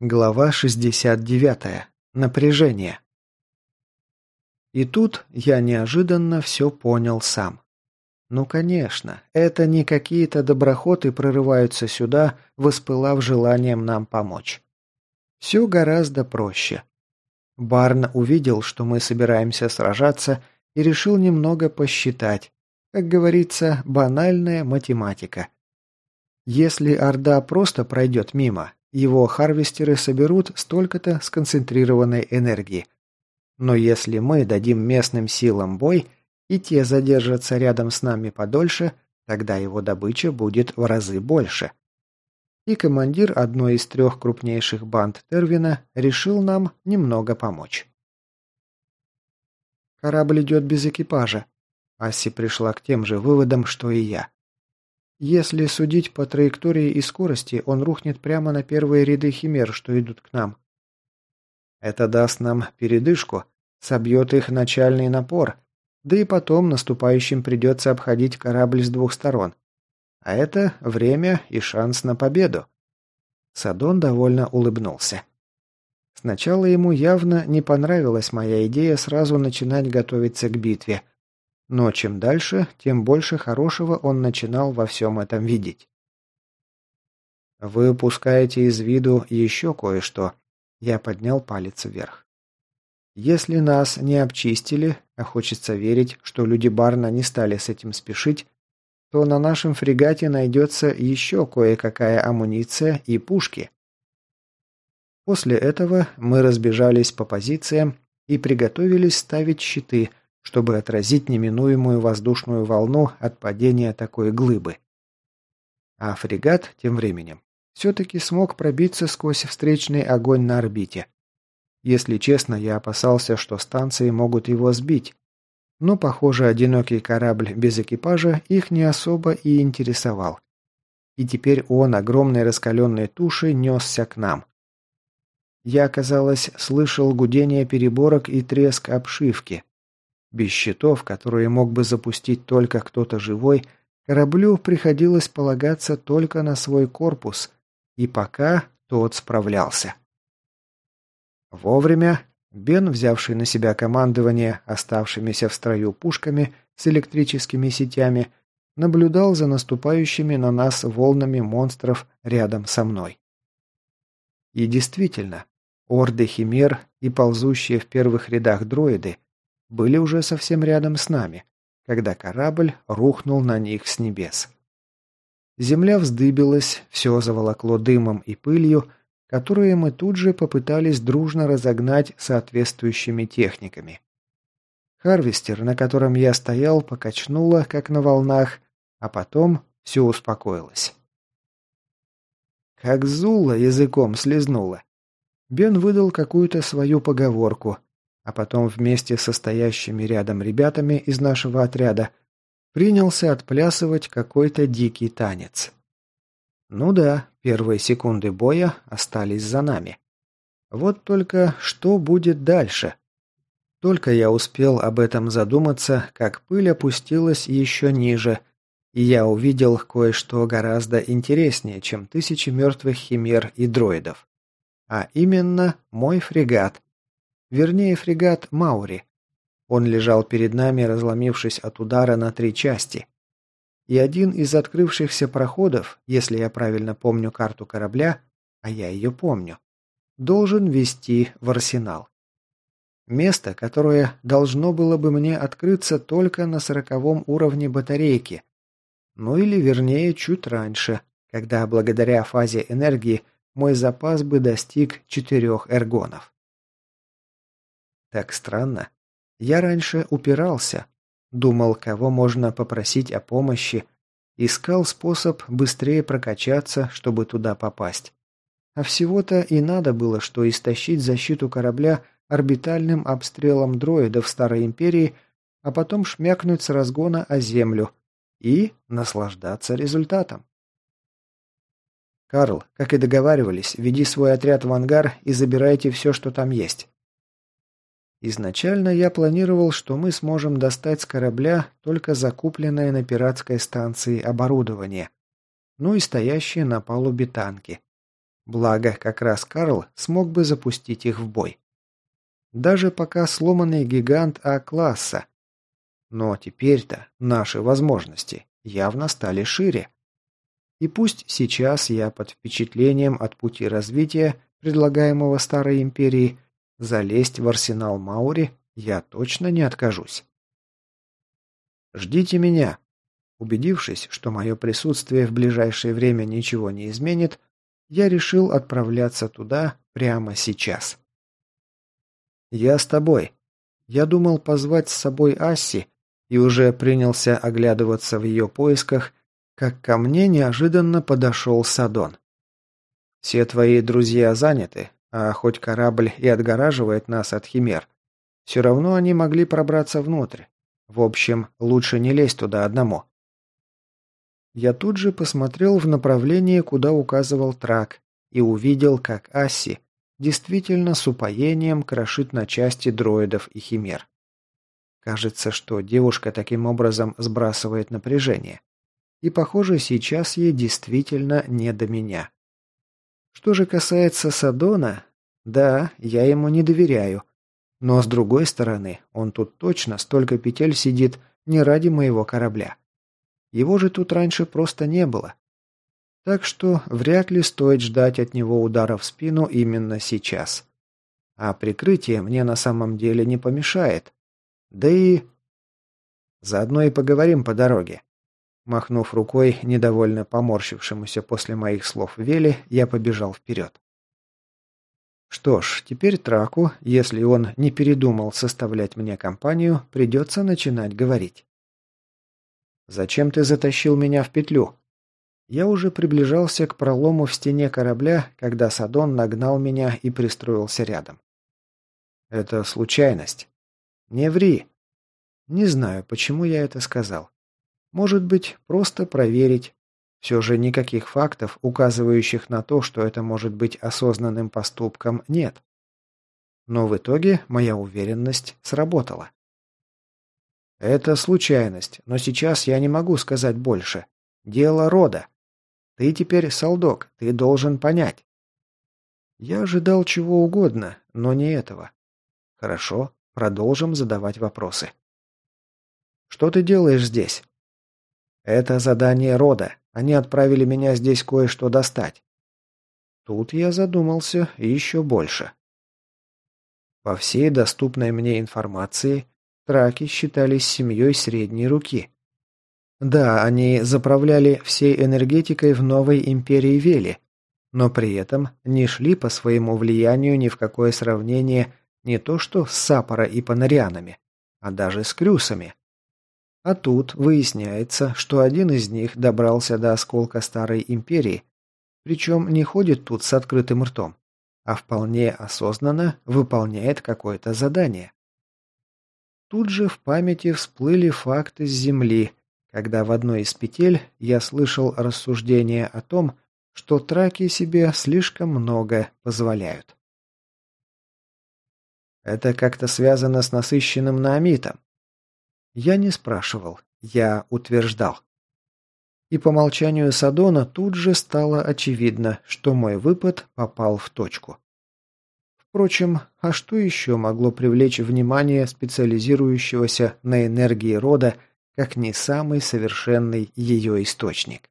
Глава 69. Напряжение. И тут я неожиданно все понял сам. Ну, конечно, это не какие-то доброхоты прорываются сюда, воспылав желанием нам помочь. Все гораздо проще. Барн увидел, что мы собираемся сражаться, и решил немного посчитать. Как говорится, банальная математика. Если Орда просто пройдет мимо, его харвестеры соберут столько-то сконцентрированной энергии. Но если мы дадим местным силам бой, и те задержатся рядом с нами подольше, тогда его добыча будет в разы больше. И командир одной из трех крупнейших банд Тервина решил нам немного помочь. Корабль идет без экипажа. Асси пришла к тем же выводам, что и я. Если судить по траектории и скорости, он рухнет прямо на первые ряды химер, что идут к нам. Это даст нам передышку, собьет их начальный напор, да и потом наступающим придется обходить корабль с двух сторон. А это время и шанс на победу. Садон довольно улыбнулся. Сначала ему явно не понравилась моя идея сразу начинать готовиться к битве – но чем дальше, тем больше хорошего он начинал во всем этом видеть. «Вы упускаете из виду еще кое-что», – я поднял палец вверх. «Если нас не обчистили, а хочется верить, что люди Барна не стали с этим спешить, то на нашем фрегате найдется еще кое-какая амуниция и пушки». После этого мы разбежались по позициям и приготовились ставить щиты, чтобы отразить неминуемую воздушную волну от падения такой глыбы. А фрегат, тем временем, все-таки смог пробиться сквозь встречный огонь на орбите. Если честно, я опасался, что станции могут его сбить. Но, похоже, одинокий корабль без экипажа их не особо и интересовал. И теперь он, огромной раскаленной тушей, несся к нам. Я, казалось, слышал гудение переборок и треск обшивки, без щитов, которые мог бы запустить только кто-то живой, кораблю приходилось полагаться только на свой корпус, и пока тот справлялся. Вовремя Бен, взявший на себя командование оставшимися в строю пушками с электрическими сетями, наблюдал за наступающими на нас волнами монстров рядом со мной. И действительно, орды химер и ползущие в первых рядах дроиды были уже совсем рядом с нами, когда корабль рухнул на них с небес. Земля вздыбилась, все заволокло дымом и пылью, которые мы тут же попытались дружно разогнать соответствующими техниками. Харвестер, на котором я стоял, покачнуло, как на волнах, а потом все успокоилось. Как Зула языком слезнула. Бен выдал какую-то свою поговорку, а потом вместе со стоящими рядом ребятами из нашего отряда принялся отплясывать какой-то дикий танец. Ну да, первые секунды боя остались за нами. Вот только что будет дальше? Только я успел об этом задуматься, как пыль опустилась еще ниже, и я увидел кое-что гораздо интереснее, чем тысячи мертвых химер и дроидов. А именно мой фрегат, Вернее, фрегат Маури. Он лежал перед нами, разломившись от удара на три части. И один из открывшихся проходов, если я правильно помню карту корабля, а я ее помню, должен вести в арсенал. Место, которое должно было бы мне открыться только на сороковом уровне батарейки. Ну или вернее, чуть раньше, когда благодаря фазе энергии мой запас бы достиг четырех эргонов. Так странно. Я раньше упирался, думал, кого можно попросить о помощи, искал способ быстрее прокачаться, чтобы туда попасть. А всего-то и надо было, что истощить защиту корабля орбитальным обстрелом дроидов Старой Империи, а потом шмякнуть с разгона о землю и наслаждаться результатом. «Карл, как и договаривались, веди свой отряд в ангар и забирайте все, что там есть. Изначально я планировал, что мы сможем достать с корабля только закупленное на пиратской станции оборудование, ну и стоящие на палубе танки. Благо, как раз Карл смог бы запустить их в бой. Даже пока сломанный гигант А-класса. Но теперь-то наши возможности явно стали шире. И пусть сейчас я под впечатлением от пути развития, предлагаемого Старой Империей, залезть в арсенал Маури я точно не откажусь. «Ждите меня!» Убедившись, что мое присутствие в ближайшее время ничего не изменит, я решил отправляться туда прямо сейчас. «Я с тобой». Я думал позвать с собой Асси и уже принялся оглядываться в ее поисках, как ко мне неожиданно подошел Садон. «Все твои друзья заняты, а хоть корабль и отгораживает нас от химер, все равно они могли пробраться внутрь. В общем, лучше не лезть туда одному». Я тут же посмотрел в направлении, куда указывал трак, и увидел, как Асси действительно с упоением крошит на части дроидов и химер. Кажется, что девушка таким образом сбрасывает напряжение. И, похоже, сейчас ей действительно не до меня. Что же касается Садона, да, я ему не доверяю. Но с другой стороны, он тут точно столько петель сидит не ради моего корабля. Его же тут раньше просто не было. Так что вряд ли стоит ждать от него удара в спину именно сейчас. А прикрытие мне на самом деле не помешает. Да и... Заодно и поговорим по дороге. Махнув рукой, недовольно поморщившемуся после моих слов Вели, я побежал вперед. Что ж, теперь Траку, если он не передумал составлять мне компанию, придется начинать говорить. «Зачем ты затащил меня в петлю?» Я уже приближался к пролому в стене корабля, когда Садон нагнал меня и пристроился рядом. «Это случайность». «Не ври». Не знаю, почему я это сказал. Может быть, просто проверить. Все же никаких фактов, указывающих на то, что это может быть осознанным поступком, нет. Но в итоге моя уверенность сработала. Это случайность, но сейчас я не могу сказать больше. Дело рода. Ты теперь солдок, ты должен понять. Я ожидал чего угодно, но не этого. Хорошо, продолжим задавать вопросы. Что ты делаешь здесь? Это задание рода. Они отправили меня здесь кое-что достать. Тут я задумался еще больше. По всей доступной мне информации, Траки считались семьей средней руки. Да, они заправляли всей энергетикой в новой империи Вели, но при этом не шли по своему влиянию ни в какое сравнение не то что с Сапора и Панарианами, а даже с Крюсами. А тут выясняется, что один из них добрался до осколка Старой Империи, причем не ходит тут с открытым ртом, а вполне осознанно выполняет какое-то задание. Тут же в памяти всплыли факты с Земли, когда в одной из петель я слышал рассуждение о том, что траки себе слишком много позволяют. Это как-то связано с насыщенным наамитом. Я не спрашивал, я утверждал. И по молчанию Садона тут же стало очевидно, что мой выпад попал в точку. Впрочем, а что еще могло привлечь внимание специализирующегося на энергии рода, как не самый совершенный ее источник?